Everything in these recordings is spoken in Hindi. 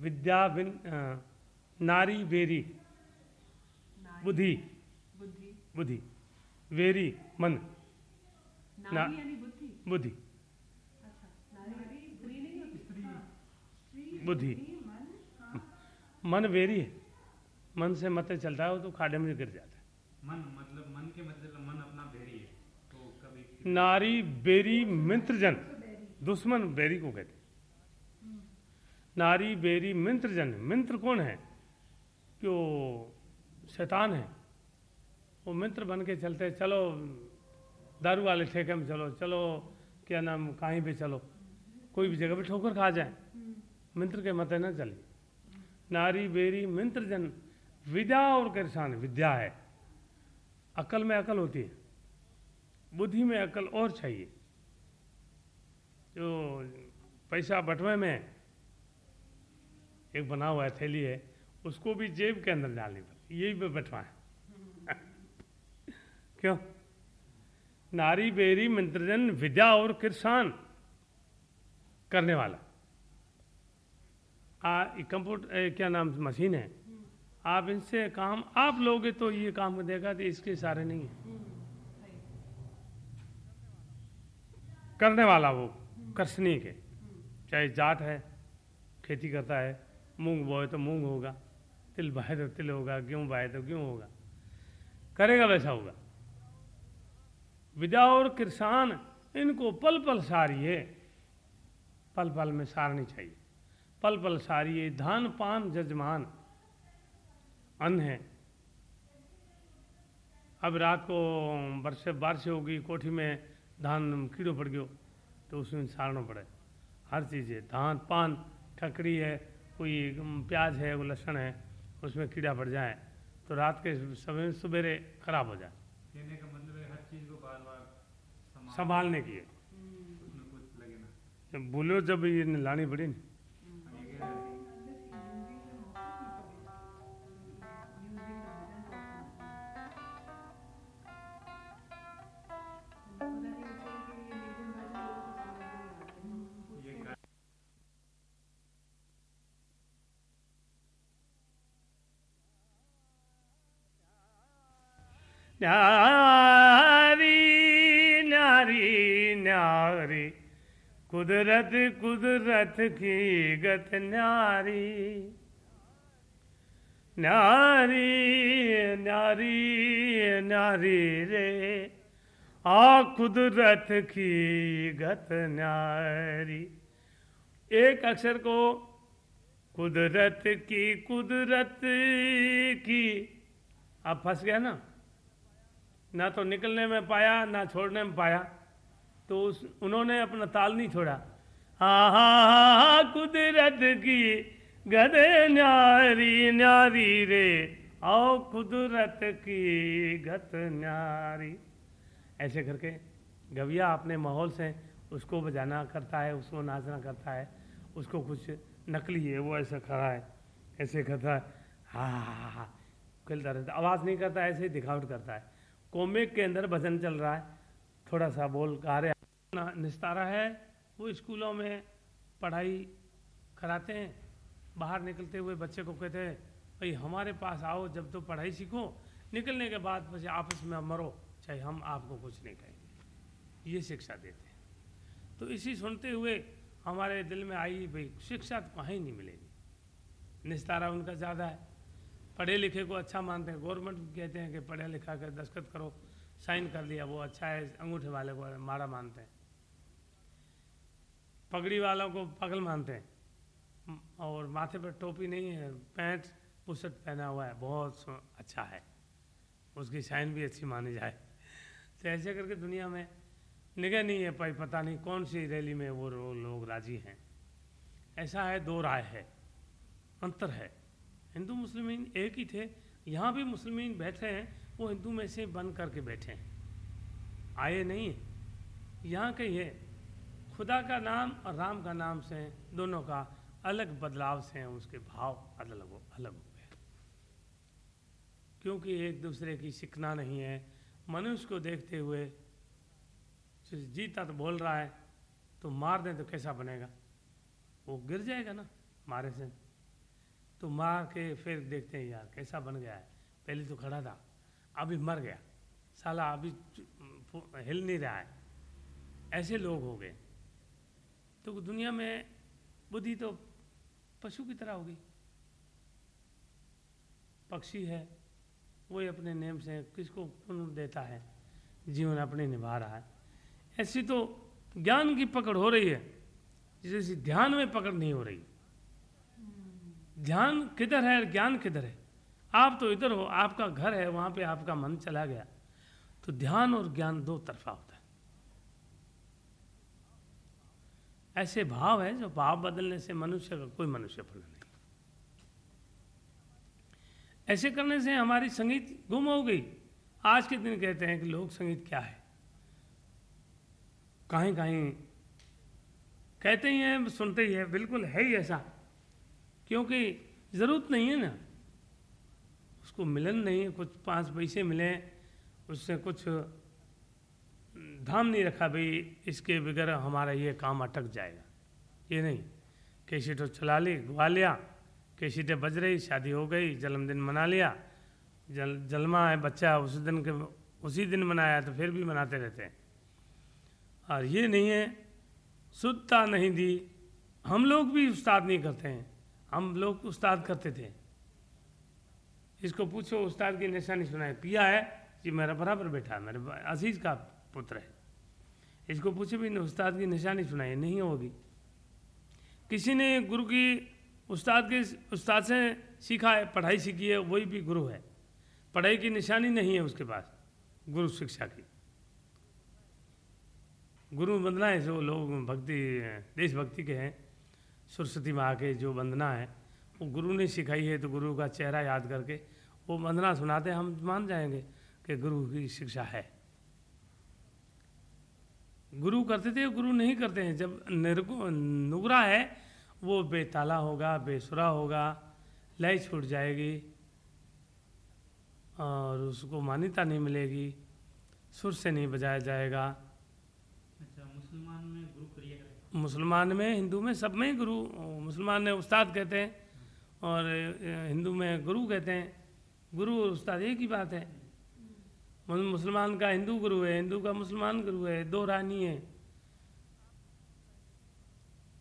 विद्या बिन नारी बेरी बुद्धि। बुद्धि। बुद्धि। वेरी मन। नारी यानी बुद्धि। बुद्धि। अच्छा नारी स्त्री नहीं होती। स्त्री। बुद्धि। मन वेरी है। मन से मत चलता है वो तो खाडे में गिर जाता है। मन मतलब मन के मतलब मन अपना बेरी है। तो कभी नारी बेरी मित्रजन। दुश्मन बेरी को कहते हैं। नारी, बेरी मित्रजन मित्र कौन है? कि वो शैतान है? वो मित्र बन के चलते चलो, दारू वाले ठेके में चलो। चलो, क्या नाम, कहीं पे चलो। कोई भी जगह पे ठोकर खा जाए। मित्र के मत ना चले। नारी, बेरी मित्रजन विद्या और किसान। विद्या है। अकल में अकल होती है। बुद्धि में अकल और चाहिए। जो पैसा बटवे में एक बना हुआ है, थैली है, उसको भी जेब के अंदर डालनी पड़ती यही पे बटवा है। क्यों? नारी बेरी मंत्रजन, विद्या और किसान करने वाला। आ कंप्यूटर क्या नाम, मशीन है? आप इनसे काम, आप लोगे तो ये काम देगा तो इसके सारे नहीं है। करने वाला वो कर्षणी के चाहे जाट है, खेती करता है मूंग बोए तो मूंग होगा, तिल बाए तो तिल होगा, गेहूँ बाए तो गेहूँ होगा। करेगा वैसा होगा। विद्या और किसान, इनको पल पल सारिए। पल पल में सारनी चाहिए। पल पल सारिए, धान, पान जजमान अन्न है। अब रात को वर्ष बारिश होगी, कोठी में धान कीड़ो पड़ गयो तो उसमें सारना पड़े। हर चीज़ है, धान, पान, ठकड़ी है कोई प्याज है वो लहसुन है उसमें कीड़ा पड़ जाए तो रात के समय सवेरे खराब हो जाए। कहने का मतलब है हर चीज़ को बार बार संभालने की है बोलो जब ये लानी पड़ी न, न्यारी नारी न्यारी कुदरत कुदरत की गत नारी। नारी नारी नारी रे, आ कुदरत की गत नारी। एक अक्षर को कुदरत की कुदरत की। अब फंस गया ना? ना तो निकलने में पाया, ना छोड़ने में पाया। तो उस, उन्होंने अपना ताल नहीं छोड़ा। हा हा हा हा, कुदरत की गदे न्यारी न्यारी रे। आओ कुदरत की गत न्यारी। ऐसे करके गविया अपने माहौल से उसको बजाना करता है, उसको नाचना करता है, उसको कुछ नकली है, वो ऐसा खड़ा है, ऐसे करता है। हा हा हा हा खेलता रहता आवाज़ नहीं करता, ऐसे ही दिखावट करता है। कॉमिक के अंदर भजन चल रहा है। थोड़ा सा बोल ना- निस्तारा है। वो स्कूलों में पढ़ाई कराते हैं। बाहर निकलते हुए बच्चे को कहते हैं, भाई, हमारे पास आओ, जब तो पढ़ाई सीखो। निकलने के बाद बस आपस में मरो, चाहे हम आपको कुछ नहीं कहेंगे। ये शिक्षा देते हैं। तो इसी सुनते हुए हमारे दिल में आई, भाई, शिक्षा तो कहीं नहीं मिलेगी। निस्तारा उनका ज़्यादा है। पढ़े लिखे को अच्छा मानते हैं। गवर्नमेंट कहते हैं कि पढ़ा लिखा कर दस्खत करो साइन कर दिया, वो अच्छा है, अंगूठे वाले को माड़ा मानते हैं। पगड़ी वालों को पगल मानते हैं। और माथे पर टोपी नहीं है, पैंट पुसट पहना हुआ है, बहुत अच्छा है। उसकी साइन भी अच्छी मानी जाए। तो ऐसे करके दुनिया में निगह नहीं है भाई, पता नहीं कौन सी रैली में वो लोग राज़ी हैं। ऐसा है, दो राय है, अंतर है। हिंदू मुस्लिमीन एक ही थे, यहाँ भी मुस्लिमीन बैठे हैं, वो हिंदू में से बन करके बैठे हैं। आए नहीं यहाँ के ये खुदा का नाम और राम का नाम से दोनों का अलग बदलाव से हैं, उसके भाव अलग अलग हो गए। क्योंकि एक दूसरे की सिखना नहीं है। मनुष्य को देखते हुए जीता तो बोल रहा है तो मार दें तो कैसा बनेगा? वो गिर जाएगा ना, मारे से। तो मार के फिर देखते हैं, यार, कैसा बन गया है? पहले तो खड़ा था, अभी मर गया। साला, अभी हिल नहीं रहा है। ऐसे लोग हो गए। तो दुनिया में बुद्धि तो पशु की तरह होगी। पक्षी है, वही अपने नेम से किसको पुण्य देता है? जीवन अपने निभा रहा है। ऐसी तो ज्ञान की पकड़ हो रही है जैसे ध्यान में पकड़ नहीं हो रही। ध्यान किधर है, ज्ञान किधर है? आप तो इधर हो, आपका घर है, वहाँ पे आपका मन चला गया। तो ध्यान और ज्ञान दो तरफा होता है। ऐसे भाव है जो भाव बदलने से मनुष्य का कोई मनुष्य फल नहीं। ऐसे करने से हमारी संगीत गुम हो गई। आज के दिन कहते हैं कि लोक संगीत क्या है? कहीं कहीं कहते ही हैं, सुनते ही है, बिल्कुल है ही ऐसा। क्योंकि ज़रूरत नहीं है ना। उसको मिलन नहीं है कुछ पाँच पैसे मिले, उससे कुछ धाम नहीं रखा, भाई, इसके बगैर हमारा ये काम अटक जाएगा। ये नहीं कैसेटो चला ली, गुआ लिया कैसेटें बज रही, शादी हो गई, जन्मदिन मना लिया, जल, जलमा है बच्चा, उस दिन के, उसी दिन मनाया तो फिर भी मनाते रहते हैं। और ये नहीं है शुद्धता नहीं दी, हम लोग भी उस्ताद नहीं करते हैं। हम लोग उस्ताद करते थे। इसको पूछो, उस्ताद की निशानी सुनाए। पिया है? जी, मेरा बराबर बैठा है, मेरे अज़ीज़ का पुत्र है। इसको पूछे भी उस्ताद की निशानी सुनाई, नहीं होगी। किसी ने गुरु की उस्ताद के उस्ताद से सीखा है, पढ़ाई सीखी है, वही भी गुरु है। पढ़ाई की निशानी नहीं है उसके पास, गुरु शिक्षा की। गुरु वंदना है, जो लोग भक्ति, देशभक्ति के हैं। सरस्वती माँ के जो वंदना है, वो गुरु ने सिखाई है तो गुरु का चेहरा याद करके वो वंदना सुनाते हम मान जाएँगे कि गुरु की शिक्षा है। गुरु करते थे, गुरु नहीं करते हैं। जब निर्गु, नुगरा है, वो बेताला होगा, बेसुरा होगा, लय छूट जाएगी और उसको मान्यता नहीं मिलेगी, सुर से नहीं बजाया जाएगा अच्छा मुसलमान में गुरु क्रिया है मुसलमान में, हिंदू में, सब में गुरु मुसलमान में उस्ताद कहते हैं और हिंदू में गुरु कहते हैं। गुरु और उस्ताद एक ही बात है। मुसलमान का हिंदू गुरु है, हिंदू का मुसलमान गुरु है, दो रानी है।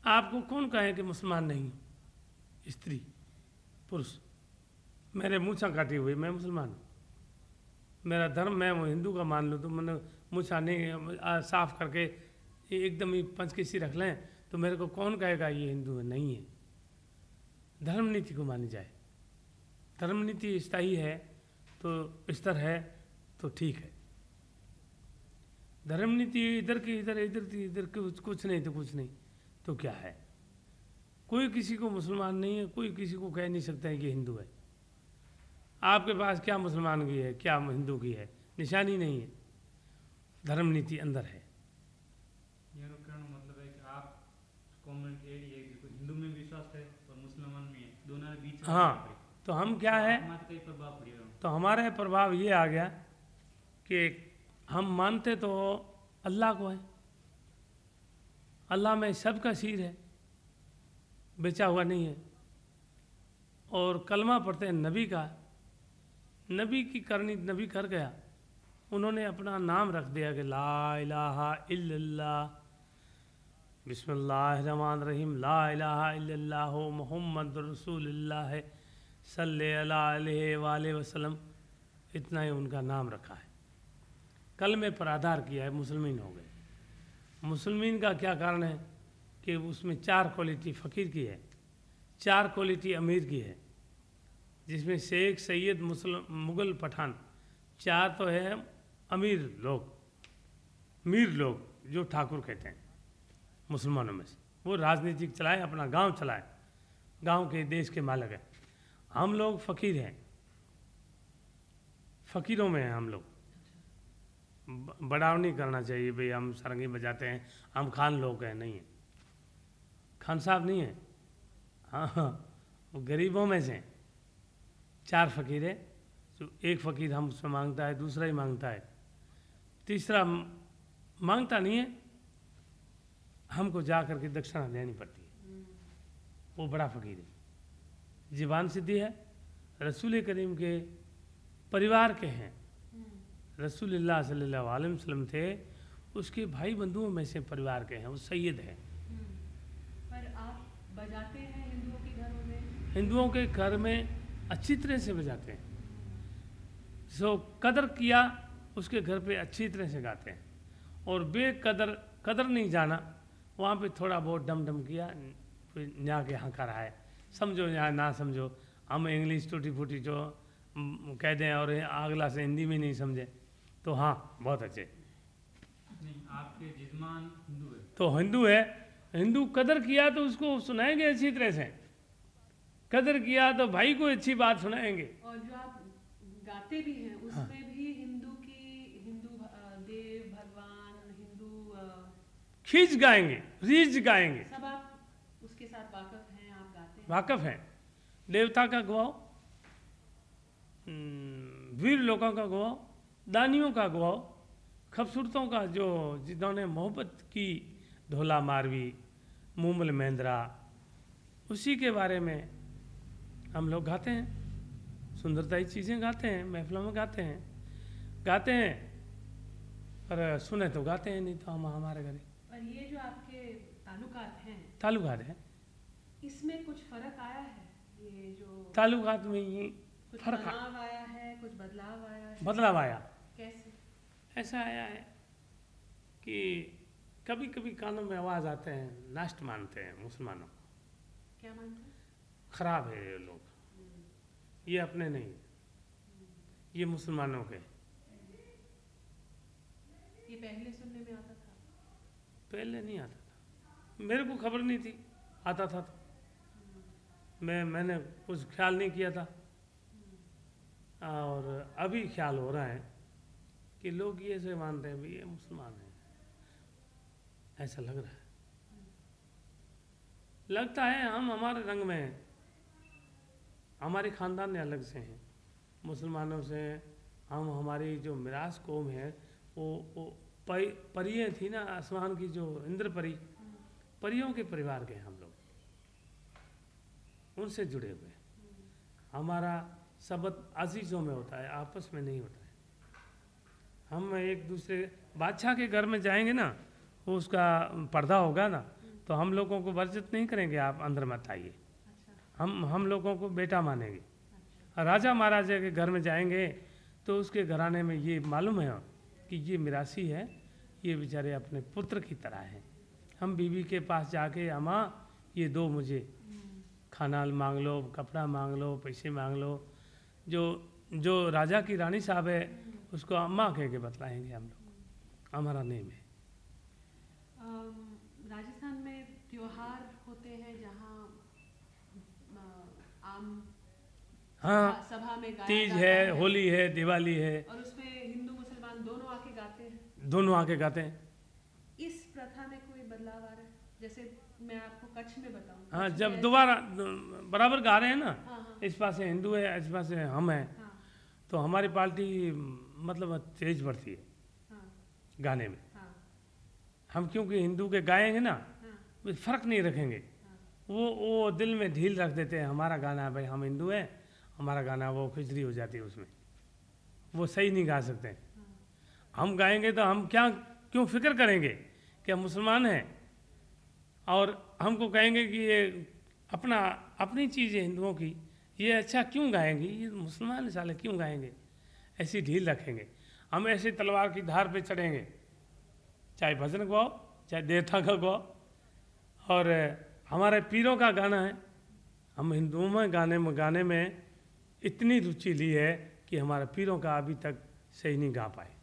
आपको कौन कहे कि मुसलमान नहीं स्त्री, पुरुष। मेरे मूछा काटी हुई मैं मुसलमान मेरा धर्म मैं वो हिंदू का मान लूँ तो मैंने मूछा नहीं साफ़ करके ये एकदम ही पंचकेसी रख लें तो मेरे को कौन कहेगा, ये हिंदू है? नहीं है। धर्म नीति को मानी जाए। धर्म नीति स्थायी है तो स्तर है तो ठीक है। धर्म नीति इधर की इधर इधर की इधर कुछ कुछ नहीं तो कुछ नहीं तो क्या है? कोई किसी को मुसलमान नहीं है, कोई किसी को कह नहीं सकता है कि हिंदू है। आपके पास क्या मुसलमान की है, क्या हिंदू की है? निशानी नहीं है। धर्म नीति अंदर है। कॉमन है कि हिंदू में विश्वास है और मुसलमान में है। दोनों बीच हाँ तो हम क्या है? पड़ी रहा तो हमारे प्रभाव ये आ गया कि हम मानते तो अल्लाह को है। अल्लाह में सबका सिर है बेचा हुआ नहीं है। और कलमा पढ़ते हैं नबी का। नबी की करनी नबी कर गया। उन्होंने अपना नाम रख दिया कि ला इलाहा इल्लल्लाह। रहीम ला रसूलुल्लाह सल्लल्लाहु अलैहि वसल्लम। इतना ही उनका नाम रखा है। कलमे पर आधार किया है, मुसलमान हो गए। मुसलमान का क्या कारण है कि उसमें चार क्वालिटी फ़कीर की है, चार क्वालिटी अमीर की है, जिसमें शेख सैयद मुग़ल पठान, चार तो है अमीर लोग, मीर लोग, जो ठाकुर कहते हैं। मुसलमानों में से। वो राजनीतिक चलाए, अपना गाँव चलाए। गाँव के, देश के मालिक हैं। हम लोग फ़कीर हैं। फ़कीरों में हैं हम लोग। ब- बढ़ाव नहीं करना चाहिए, भाई, हम सरंगी बजाते हैं। हम खान लोग हैं, नहीं है। खान साहब नहीं है? हाँ हाँ। वो गरीबों में से हैं। चार फ़कीर है। जो एक फ़कीर हम उसमें माँगता है, दूसरा ही माँगता है। तीसरा माँगता नहीं है। हमको जा करके दक्षिणा देनी पड़ती है। वो बड़ा फ़कीर है। जीवान सिद्धि है। रसूल करीम के परिवार के हैं। रसूलुल्लाह सल्लल्लाहु अलैहि वसल्लम थे। उसके भाई बंधुओं में से परिवार के हैं। वो सैयद हैं। पर आप बजाते हैं हिंदुओं के घरों में? हिंदुओं के घर में अच्छी तरह से बजाते हैं। जो कदर किया उसके घर पे अच्छी तरह से गाते हैं। और बेकदर कदर नहीं जाना वहाँ पे थोड़ा बहुत डम डम किया फिर यहाँ के है समझो या ना समझो। हम इंग्लिश टूटी फूटी जो कह दें और अगला से हिंदी में नहीं समझे तो हाँ बहुत अच्छे। आपके जजमान हिंदू है। तो हिंदू है। हिंदू कदर किया तो उसको सुनाएँगे अच्छी तरह से। कदर किया तो भाई को अच्छी बात सुनाएँगे। और जो आप गाते भी हैं उसमें भी खींच गाएँगे रीच गाएँगे। सब आप उसके साथ वाकफ हैं आप गाते हैं। वाकफ है। देवता का गवाओ हम्म, वीर लोगों का गवाओ दानियों का गवाओ खूबसूरतों का जो जिन्होंने मोहब्बत की ढोला मारवी मूमल महेंद्रा उसी के बारे में हम लोग गाते हैं। सुंदरताई चीज़ें गाते हैं महफिलों में गाते हैं। गाते हैं पर सुने तो गाते हैं नहीं तो हम हमारे घरे और ये जो आपके ताल्लुकात हैं ताल्लुकात है। इसमें कुछ फ़र्क आया है? ये जो ताल्लुकात में ये कुछ फ़र्क आया है कुछ बदलाव आया है? बदलाव आया। कैसे? ऐसा आया है कि कभी कभी कानों में आवाज़ आते हैं नास्ट मानते हैं मुसलमानों को। क्या मानते हैं? खराब है ये लोग। ये अपने नहीं ये मुसलमानों के। ये पहले सुनने में था पहले नहीं आता था। मेरे को खबर नहीं थी, आता था तो। मैं, मैंने कुछ ख्याल नहीं किया था। और अभी ख्याल हो रहा है कि लोग ये से मानते हैं भी ये मुसलमान है। ऐसा लग रहा है। लगता है हम हमारे रंग में हैं। हमारे खानदान अलग से हैं। मुसलमानों से हम हमारी जो मिरास कौम है, वो वो परियाँ थी ना, आसमान की जो इंद्र परी परियों के परिवार के हम लोग। उनसे जुड़े हुए। हमारा सबक अजीज़ों में होता है, आपस में नहीं होता है। हम एक दूसरे, बादशाह के घर में जाएँगे ना वो उसका पर्दा होगा ना तो हम लोगों को वर्जित नहीं करेंगे, आप अंदर मत आइए। हम हम लोगों को बेटा मानेंगे। राजा महाराजा के घर में जाएँगे तो उसके घराने में ये मालूम है कि ये मिरासी है ये बेचारे अपने पुत्र की तरह हैं। हम बीवी के पास जाके अम्मा ये दो मुझे। खाना मांग लो कपड़ा मांग लो पैसे मांग लो। जो जो राजा की रानी साहब है उसको अम्मा कह के बतलाएँगे हम लोग। हमारा नेम है। राजस्थान में त्योहार होते हैं जहाँ आम हाँ सभा में तीज है। होली है दिवाली है। और उसमें हिंदू मुसलमान दोनों आके गाते हैं। दोनों आके गाते हैं। इस प्रथा में कोई बदलाव आ रहा है? जैसे मैं आपको कच्छ में बताऊँ। हाँ जब दोबारा बराबर गा रहे हैं ना? हाँ हाँ। इस पास हिंदू है इस पास हम हैं। हाँ। तो हमारी पार्टी मतलब तेज बढ़ती है हाँ। गाने में। हाँ। हम क्योंकि हिंदू के गाएँगे ना हाँ। फ़र्क नहीं रखेंगे। हाँ। वो वो दिल में ढील रख देते हैं हमारा गाना है भाई हम हिंदू हैं हमारा गाना वो खिचड़ी हो जाती है उसमें। वो सही नहीं गा सकते। हम गाएँगे तो हम क्या, क्यों फ़िक्र करेंगे कि हम मुसलमान हैं? और हमको कहेंगे कि ये अपना, अपनी चीज़ है हिंदुओं की, ये अच्छा क्यों गाएँगे? ये मुसलमान साले, क्यों गाएँगे? ऐसी ढील रखेंगे। हम ऐसे तलवार की धार पे चढ़ेंगे। चाहे भजन गवाओ चाहे देवता का गवाओ और हमारे पीरों का गाना है। हम हिंदुओं में गाने में गाने में इतनी रुचि ली है कि हमारे पीरों का अभी तक सही नहीं गा पाए।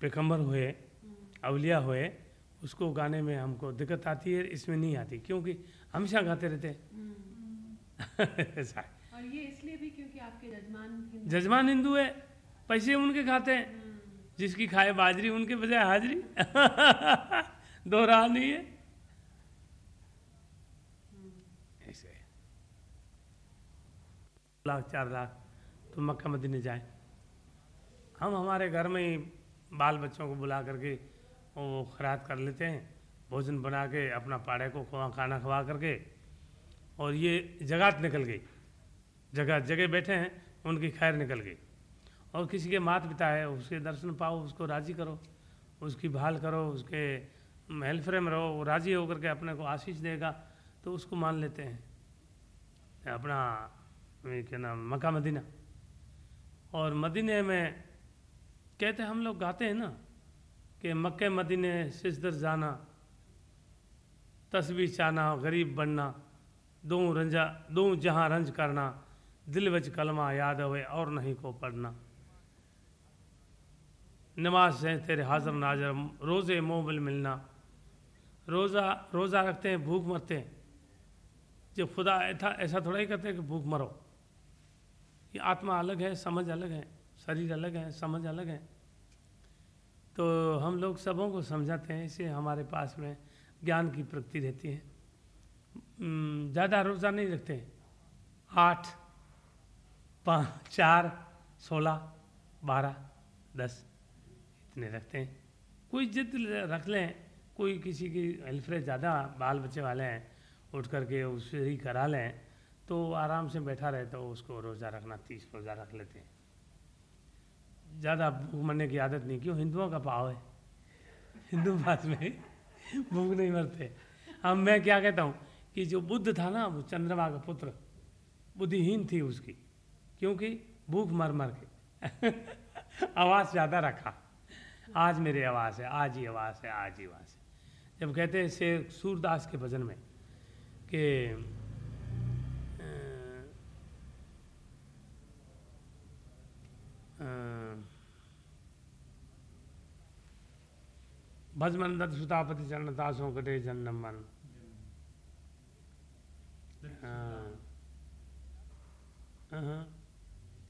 पैगंबर हुए अवलिया हुए उसको गाने में हमको दिक्कत आती है इसमें नहीं आती क्योंकि हमेशा गाते रहते हैं। हम्म। ऐसा और ये इसलिए भी क्योंकि आपके जजमान हिंदू जजमान हिंदू है पैसे उनके खाते हैं हम्म, जिसकी खाए बाजरी उनके बजाय हाजरी। दो राह नहीं है। हम्म। ऐसे लाख चार लाख तो मक्का मदीने जाए। हम हमारे घर में ही बाल बच्चों को बुला करके वो खरात कर लेते हैं, भोजन बना के अपना पाड़े को खुआ खाना खवा करके, और ये जगत निकल गई। जगह जगह बैठे हैं, उनकी खैर निकल गई। और किसी के माता पिता है, उसके दर्शन पाओ, उसको राज़ी करो, उसकी भाल करो, उसके हेल्फरे में रहो, वो राज़ी होकर के अपने को आशीष देगा तो उसको मान लेते हैं। अपना क्या नाम, मक्का मदीना। और मदीने में कहते हम लोग गाते हैं ना, कि मक्के मदीने सिजदर जाना, तस्वीर चाना गरीब बनना, दो रंजा, दो जहाँ रंज करना, दिल विच कलमा याद हुए और नहीं को पढ़ना। नमाज़ से तेरे हाजर नाजर, रोज़े मोबिल मिलना। रोज़ा रोज़ा रखते हैं, भूख मरते हैं। जो खुदा ऐसा ऐसा थोड़ा ही करते हैं कि भूख मरो। ये आत्मा अलग है, समझ अलग है। शरीर अलग है, समझ अलग है। तो हम लोग सबों को समझाते हैं, इसे हमारे पास में ज्ञान की प्रगति रहती है। ज़्यादा रोज़ा नहीं रखते आठ, पाँच, चार, सोलह, बारह, दस, इतने रखते हैं। कोई जिद रख लें, कोई किसी की हेल्फरे ज़्यादा बाल बच्चे वाले हैं, उठ करके उससे ही करा लें तो आराम से बैठा रहे तो उसको रोज़ा रखना, तीस रोज़ा रख लेते हैं। ज़्यादा मरने की आदत नहीं, क्यों? हिंदुओं का पाव है। हिंदू बात में भूख नहीं मरते। अब मैं क्या कहता हूँ कि जो बुद्ध था ना, वो चंद्रमा का पुत्र, बुद्धिहीन थी उसकी, क्योंकि भूख मर मर के। आवाज़ ज़्यादा रखा। आज मेरी आवाज़ है, आज ही आवाज़ है, आज ही आवाज़ है। जब कहते हैं शेर सूरदास के भजन में कि भजमन दत्त सुतापति चरण दासों कटे जन्म मन।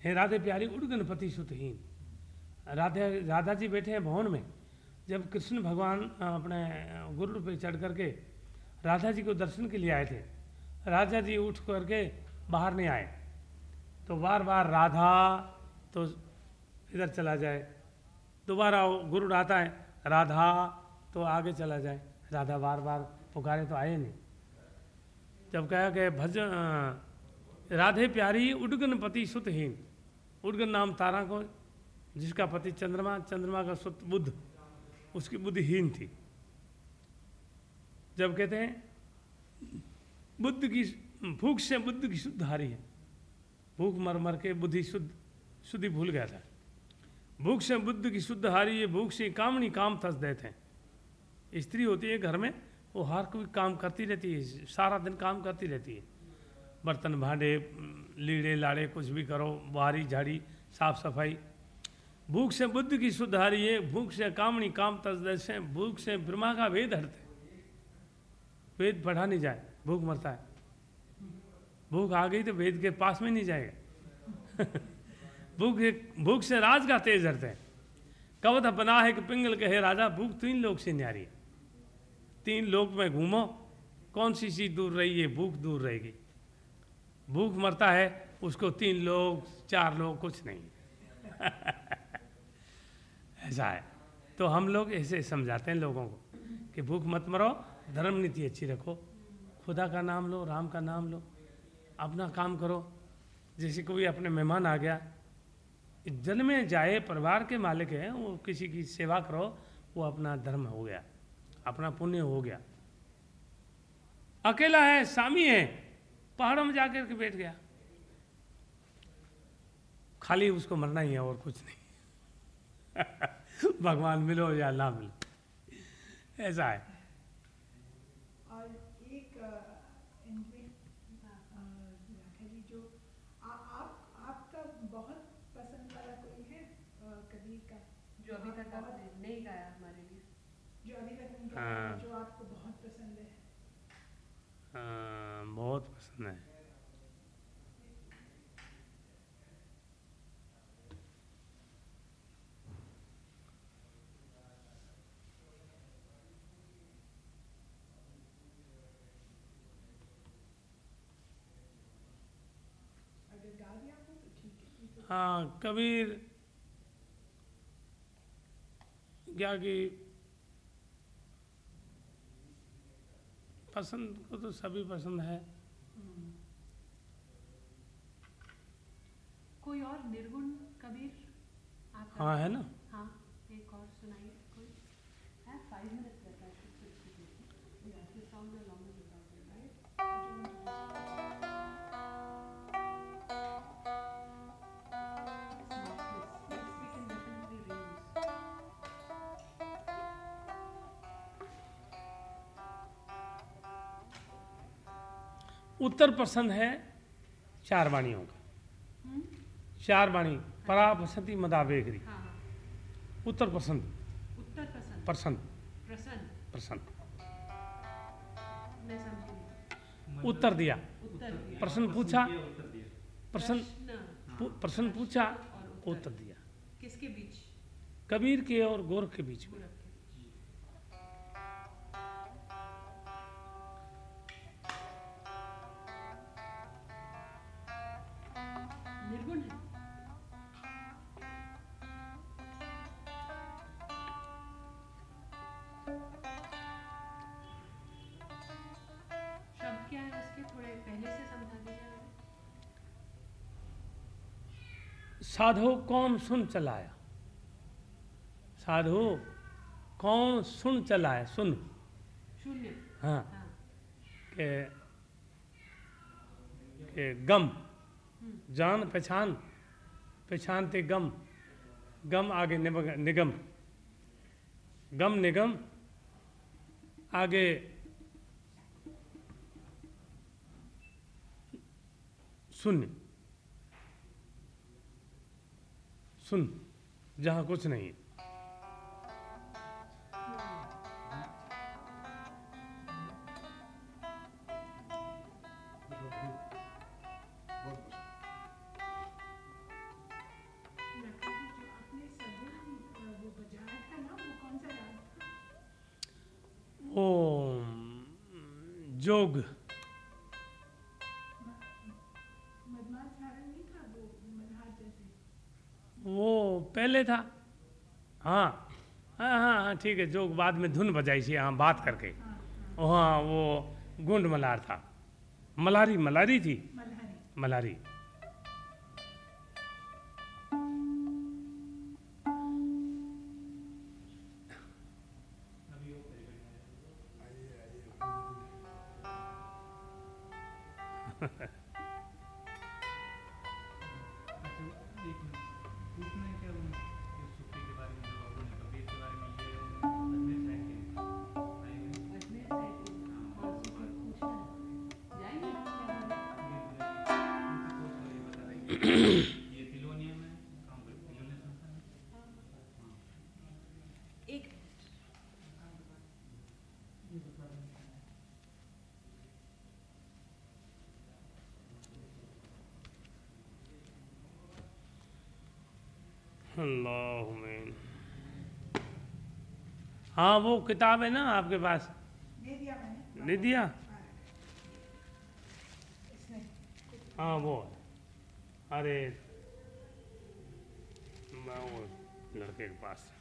हे। राधे प्यारी उड़ गणपति सुतहीन। राधे राधा जी बैठे हैं भवन में। जब कृष्ण भगवान अपने गुरु पे चढ़ करके राधा जी को दर्शन के लिए आए थे राजा जी उठ करके बाहर नहीं आए। तो बार बार राधा तो इधर चला जाए। दोबारा गुरु आता है राधा तो आगे चला जाए। राधा बार बार पुकारे तो आए नहीं। जब कहा कि भज राधे प्यारी उडगन पति सुतहीन। उडगन नाम तारा को, जिसका पति चंद्रमा चंद्रमा का सुत बुद्ध, उसकी बुद्धिहीन थी। जब कहते हैं, बुद्ध की, भूख से बुद्ध की शुद्ध हारी है। भूख मर मर के बुद्धि शुद्ध, शुद्धि भूल गया था। भूख से बुद्ध की शुद्ध हारी भूख से कामनी काम थस देते हैं। स्त्री होती है घर में, वो हर कोई काम करती रहती है, सारा दिन काम करती रहती है। बर्तन भांडे, लीड़े, लाड़े, कुछ भी करो, बुहारी, झाड़ी, साफ़ सफ़ाई। भूख से बुद्ध की शुद्ध हारी है भूख से कामणी काम तस तजदश है, भूख से ब्रह्मा का वेद हटते वेद पढ़ा नहीं जाए, भूख मरता है। भूख आ गई तो वेद के पास में नहीं जाएगा। भूख भूख से राज का तेज हरते हैं। कवत बना है कि पिंगल कहे, राजा, भूख तीन लोग से न्यारी तीन लोग में घूमो, कौन सी चीज़ दूर रही है, भूख दूर रहेगी। भूख मरता है, उसको तीन लोग, चार लोग, कुछ नहीं ऐसा है। तो हम लोग ऐसे समझाते हैं लोगों को कि भूख मत मरो, धर्म नीति अच्छी रखो। खुदा का नाम लो, राम का नाम लो। अपना काम करो। जैसे कोई अपने मेहमान आ गया जन में जाए, परिवार के मालिक हैं, वो किसी की सेवा करो, वो अपना धर्म हो गया, अपना पुण्य हो गया। अकेला है स्वामी है, पहाड़ों में जाकर के बैठ गया। खाली उसको मरना ही है और कुछ नहीं। भगवान मिलो या ना मिलो, ऐसा है और एक इनमें जो आ, आप आपका बहुत पसंद वाला कोई है कबीर का जो अभी तक आपने नहीं गाया हमारे लिए जो अभी तक नहीं गाया हाँ। जो आपको बहुत पसंद है हाँ, बहुत पसंद तो तो हाँ कबीर क्या कि पसंद को तो सभी पसंद है। कोई और निर्गुण कबीर हाँ है ना उत्तर पसंद है चार वाणियों का। हम्म? चार वाणी परा पसंदी मदा बेगरी हाँ हाँ। उत्तर पसंद उत्तर पसंद पसंद प्रसन्न मतलब उत्तर दिया। प्रश्न पूछा। प्रश्न। प्रश्न पूछा। उत्तर। उत्तर दिया। किसके बीच? कबीर के और गोरख के बीच में। साधु कौन सुन चलाया? साधु कौन सुन चलाया? सुन। हाँ। हाँ। के, के गम। हम्म, जान पहचान पहचानते गम। गम आगे निगम। गम निगम आगे शून्य। सुन जहाँ कुछ नहीं। है लखा पहले था। हाँ हाँ हाँ हाँ ठीक है जो बाद में धुन बजाई थी हाँ बात करके। हाँ वो गुंड मलार था। मलारी मलारी थी? मलारी, मलारी। हाँ वो किताब है ना आपके पास? दे दिया मैंने। ले दिया? हाँ। हाँ वो। अरे मैं वो लड़के के पास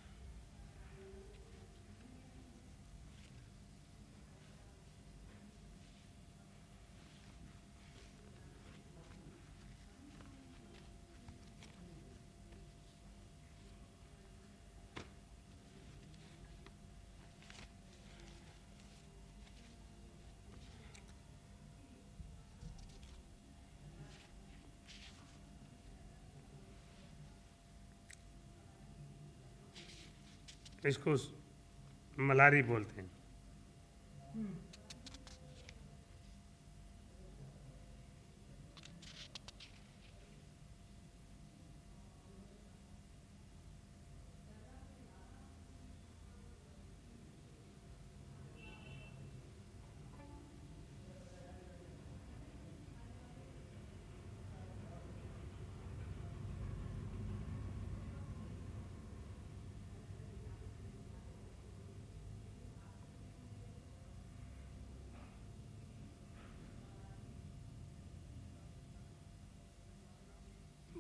इसको मलारी बोलते हैं।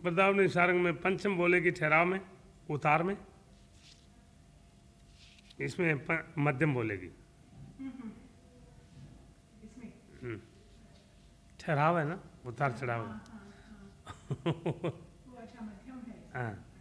वृद्धावनी सारंग में पंचम बोले की ठहराव में उतार में। इसमें मध्यम बोलेगी। हम्म। ठहराव है ना? उतार चढ़ाव। हाँ।, हाँ।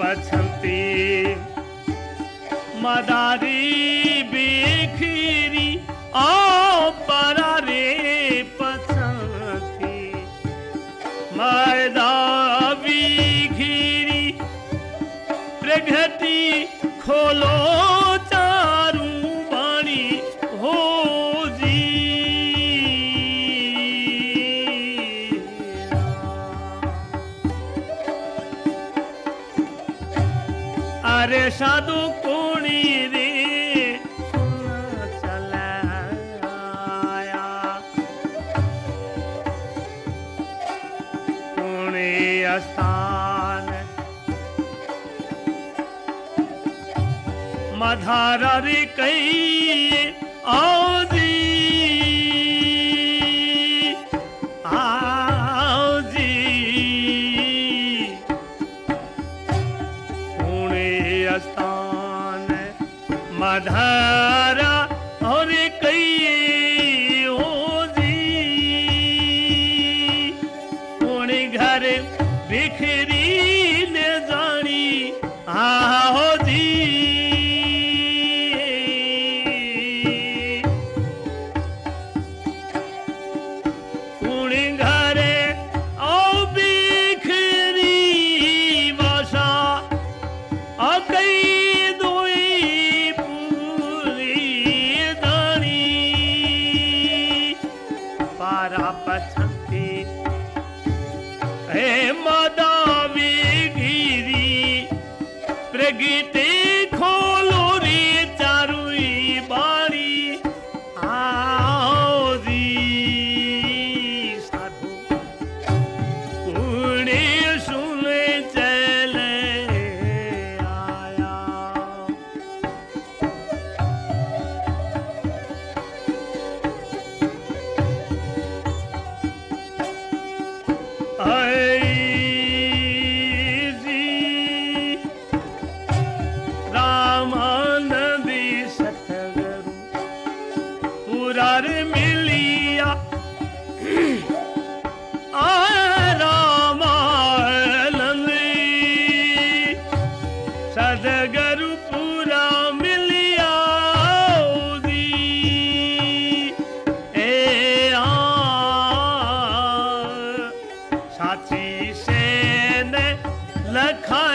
पछन्ति। मदारी हर कई आओ जी पुणे स्थान, मधारा और कई ओ जी पुणे घर बिखरी ने जानी, आहो लखा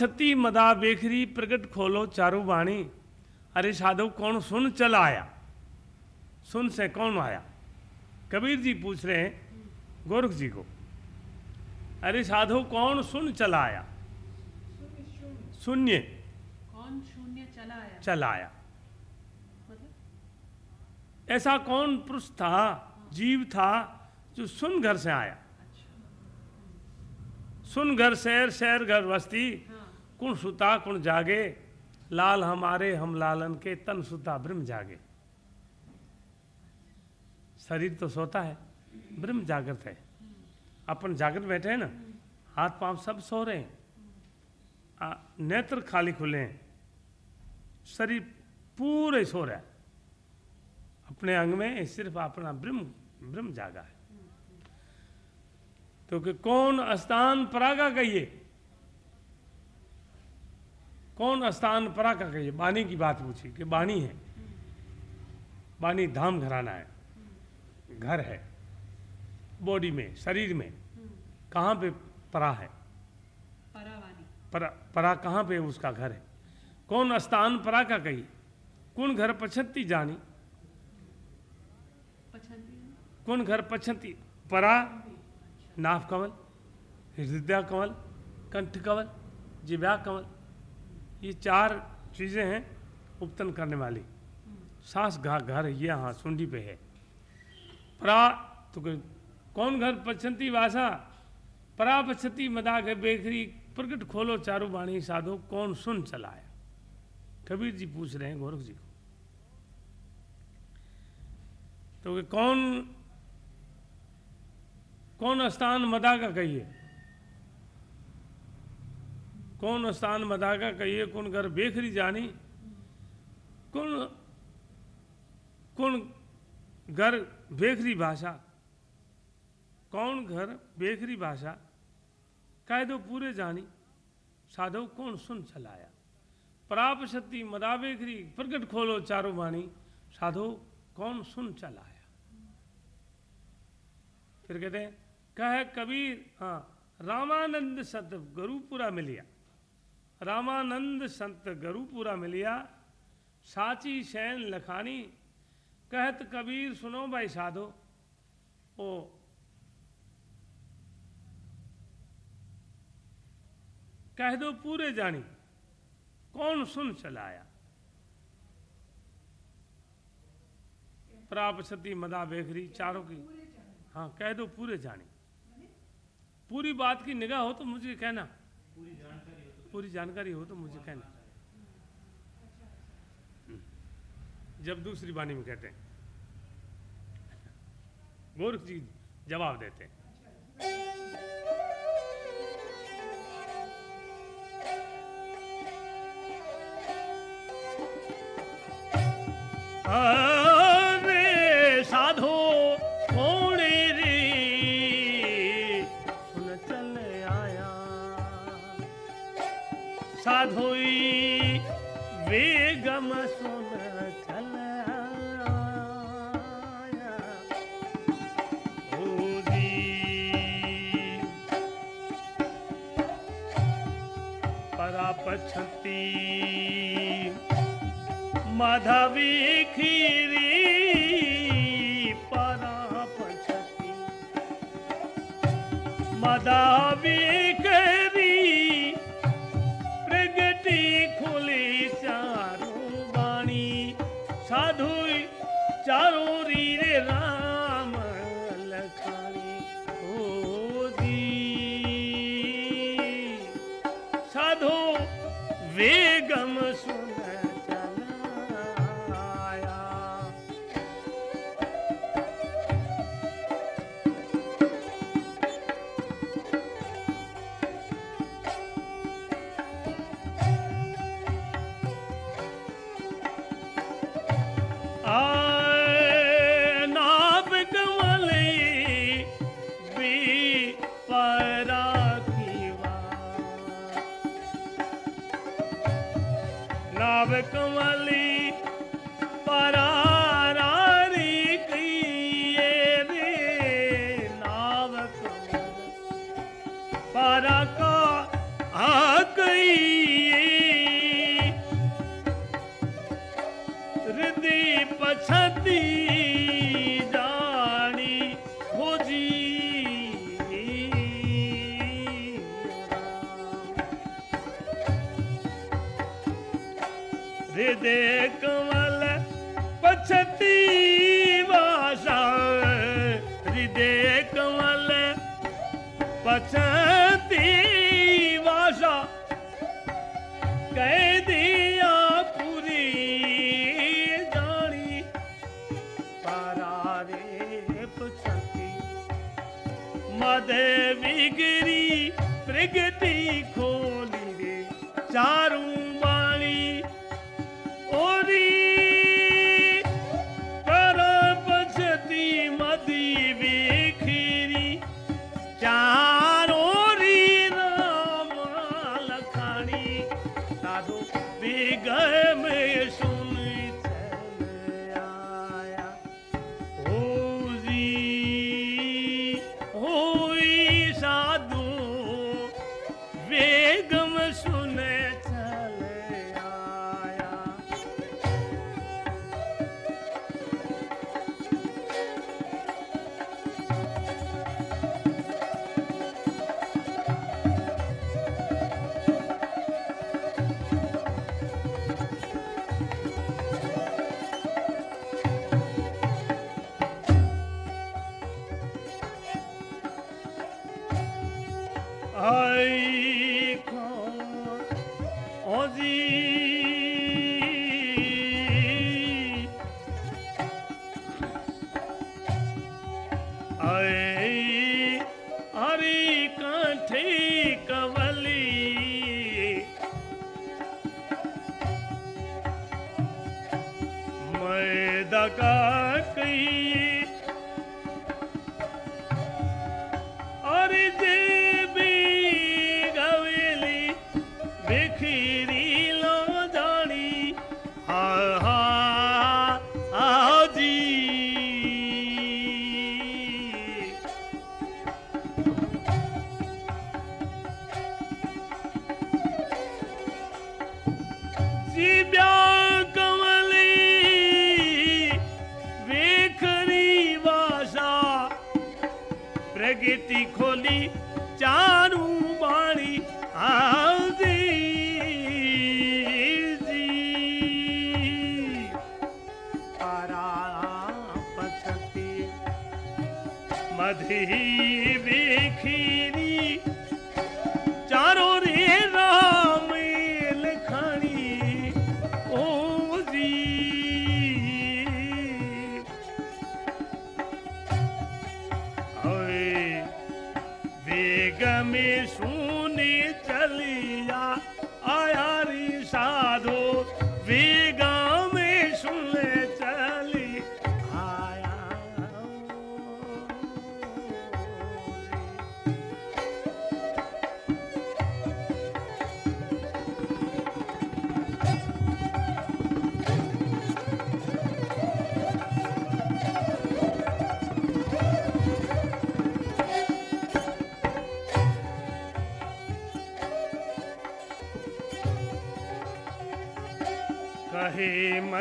पछती मदा बेखरी प्रगट खोलो चारू बाणी। अरे साधु कौन सुन चला आया? सुन से कौन आया? कबीर जी पूछ रहे हैं गोरख जी को अरे साधु कौन सुन चला आया? शून्य कौन शून्य चला आया? चला आया। मतलब? ऐसा कौन पुरुष था जीव था जो सुन घर से आया? सुन घर शहर शहर घर बस्ती हाँ। कुण सुता कुण जागे, लाल हमारे, हम लालन के तन सुता, ब्रह्म जागे। शरीर तो सोता है, ब्रह्म जागृत है। अपन जागृत बैठे हैं ना, हाथ पाँव सब सो रहे हैं। नेत्र खाली खुले हैं। शरीर पूरे सो रहा है। अपने अंग में सिर्फ़ अपना ब्रह्म ब्रह्म जागा है। तो कि कौन स्थान परागा कहिए कौन स्थान परा का कहिए बानी की बात पूछी कि बानी है? बानी धाम घराना है। घर है। बॉडी में शरीर में। कहाँ पे परा है? परा परा कहाँ पे उसका घर है? कौन स्थान परा का कही कौन घर पछती जानी? कौन घर पछती? परा नाभ कमल हृदय कमल कंठ कमल जिव्या कमल। ये चार चीज़ें हैं उपतन करने वाली। सांस घा, घर, ये हाँ सुंडी पे है। परा तो कौन घर? पछंती वासा। परा पछती मदा घर बेखरी प्रकट खोलो, चारू बाणी, साधो, कौन सुन चलाया? कबीर जी पूछ रहे हैं, गोरख जी को। तो कि कौन कौन स्थान मदा का कहिए कौन स्थान मदा का कहिए कौन घर बेखरी जानी? कौन कौन घर बेखरी भाषा? कौन घर बेखरी भाषा? कह दो पूरे जानी। साधो कौन सुन चलाया? प्राप शक्ति मदा बेखरी प्रकट खोलो चारो वाणी। साधो कौन सुन चलाया? फिर कहते हैं, कह कबीर हाँ रामानंद संत गुरुपुरा मिलिया रामानंद संत गुरुपुरा मिलिया साची शैन लखानी कहत कबीर सुनो भाई साधो। ओ कह दो पूरे जानी कौन सुन चलाया? प्राप सती मदा बेखरी चारों की हाँ कह दो पूरे जानी। पूरी बात की निगाह हो तो मुझे कहना। पूरी तो पूरी जानकारी हो तो मुझे कहना। जब दूसरी वाणी में कहते हैं। गोरख जी जवाब देते हैं। अरे माधवी खीरी परा पछति। माधवी नाभ कमली પ્રગતિ ખોલી ચારું માળી આજે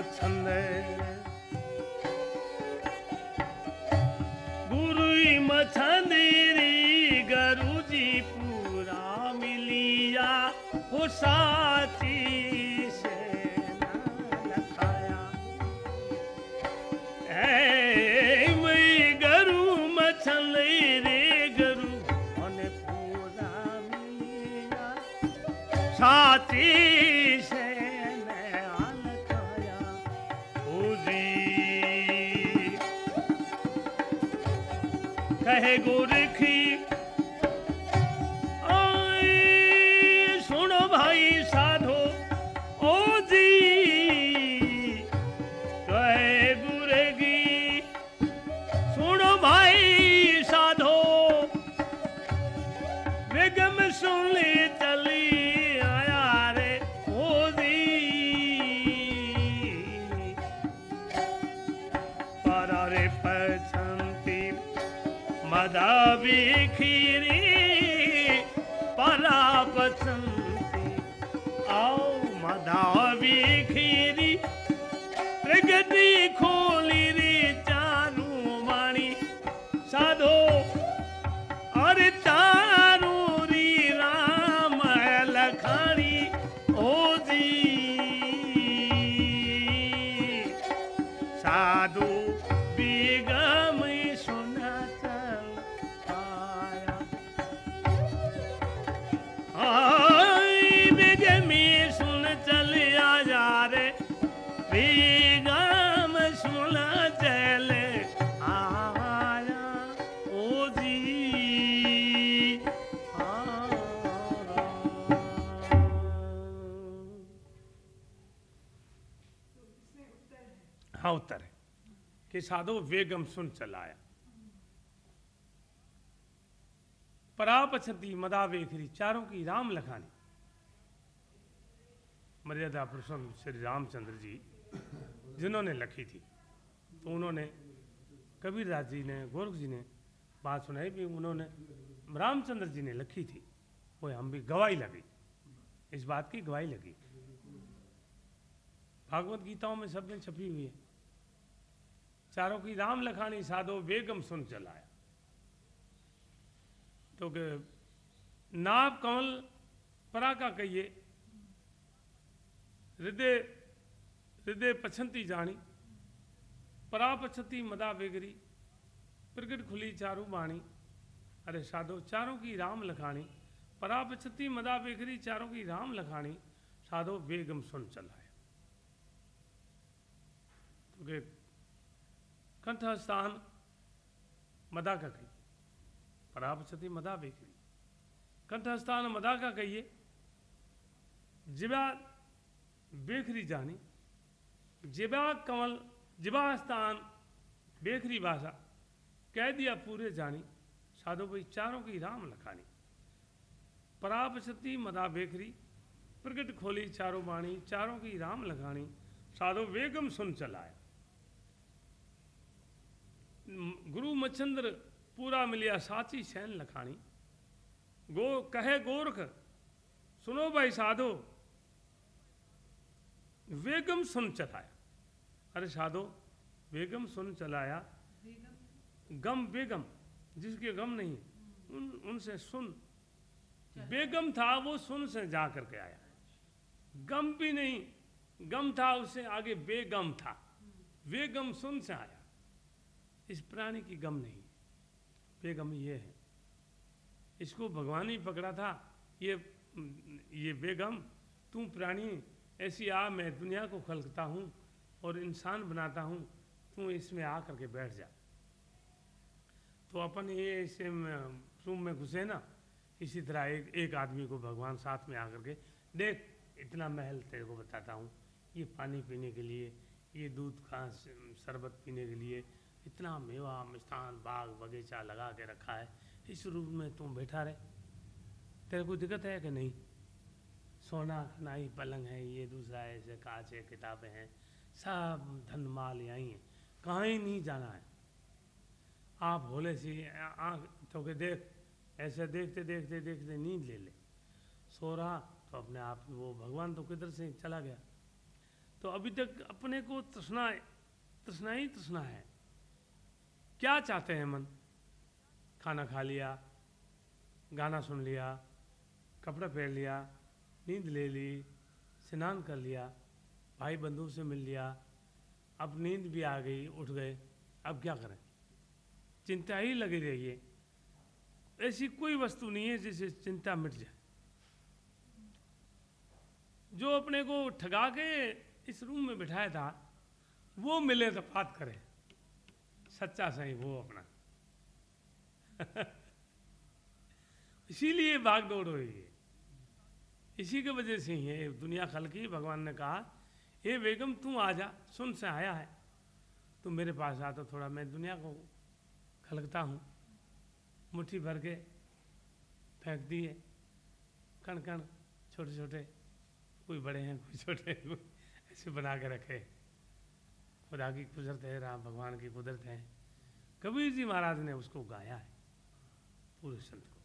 마찬네 वाहे गुरु कि साधु वेगम सुन चलाया। परापछती मदा वेखरी चारों की राम लखानी। मर्यादा पुरुषों, श्री रामचंद्र जी, जिन्होंने लखी थी तो उन्होंने, कबीरदास जी ने, गोरख जी ने बात सुनाई भी, उन्होंने, रामचंद्र जी ने लखी थी, वो हम भी गवाही लगी। इस बात की गवाही लगी। भागवत गीताओं में सब में छपी हुई है। चारों की राम लखानी साधो बेगम सुन चलाया तो के नाभ कमल परा का कहिए, हृदय हृदय पछंती जानी, परा पछती मदा बेगरी, प्रगट खुली चारू बाणी। अरे साधो, चारों की राम लखानी, परा पछती मदा बेगरी, चारों की राम लखानी, साधो बेगम सुन चलाया तो के कंठ स्थान मदा का कहिए। परापचति मदा बेकरी कंठ स्थान मदा का कहिए। जिबा बेखरी जानी, जिबा कमल, जिबा स्थान बेखरी भाषा, कह दिया पूरे जानी, साधो भाई चारों की राम लखानी। परापचति मदा बेखरी प्रकट खोली चारों बाणी, चारों की राम लखानी, साधो वेगम सुन चलाया। गुरु मचंद्र पूरा मिलिया साची सैन लखानी गो कहे गोरख, सुनो भाई साधो, वेगम सुन चलाया। अरे साधो बेगम सुन चलाया। गम बेगम, जिसके गम नहीं, उन, उनसे सुन। बेगम था वो सुन से जा करके आया। गम भी नहीं, गम था उससे आगे बेगम था। बेगम सुन से आया। इस प्राणी की गम नहीं। बेगम ये है। इसको भगवान ही पकड़ा था। ये ये बेगम, तू प्राणी, ऐसी आ, मैं दुनिया को खलकता हूँ और इंसान बनाता हूँ। तू इसमें आ करके बैठ जा। तो अपन ये इसे रूम में घुसे ना, इसी तरह एक एक आदमी को भगवान साथ में आकर के, देख, इतना महल तेरे को बताता हूँ। ये पानी पीने के लिए, ये दूध का शरबत पीने के लिए इतना मेवा, मिष्ठान, बाग, बगीचा लगा के रखा है, इस रूप में तुम बैठा रहे। तेरे को दिक्कत है कि नहीं? सोना खनाई पलंग है, ये दूसरा है ऐसे कांच है, किताबें हैं, सब धन माल यहीं है। कहाँ नहीं जाना है। आप भोले सी, आँख तो के देख, ऐसे देखते देखते देखते नींद ले ले। सो रहा तो अपने आप, वो भगवान तो किधर से चला गया? तो अभी तक अपने को तृष्णा तृष्णा ही तृष्णा है। क्या चाहते हैं मन? खाना खा लिया, गाना सुन लिया, कपड़ा पहन लिया, नींद ले ली, स्नान कर लिया, भाई बंधु से मिल लिया, अब नींद भी आ गई, उठ गए, अब क्या करें? चिंता ही लगी रहिए ऐसी कोई वस्तु नहीं है जिससे चिंता मिट जाए। जो अपने को ठगा के इस रूम में बिठाया था, वो मिले तो बात करे। सच्चा सही, वो अपना। इसीलिए भाग दौड़ रही है। इसी के वजह से ही है दुनिया खल की, भगवान ने कहा, हे बेगम, तू आ जा, सुन से आया है। तू मेरे पास आ तो थोड़ा मैं दुनिया को खलकता हूँ। मुट्ठी भर के फेंक दिए। कण कण छोटे छोटे कोई बड़े हैं, कोई छोटे कोई ऐसे बना के रखे खुदा की कुदरत है, राम भगवान की कुदरत है। कबीर जी महाराज ने उसको गाया है, पूरे संत को।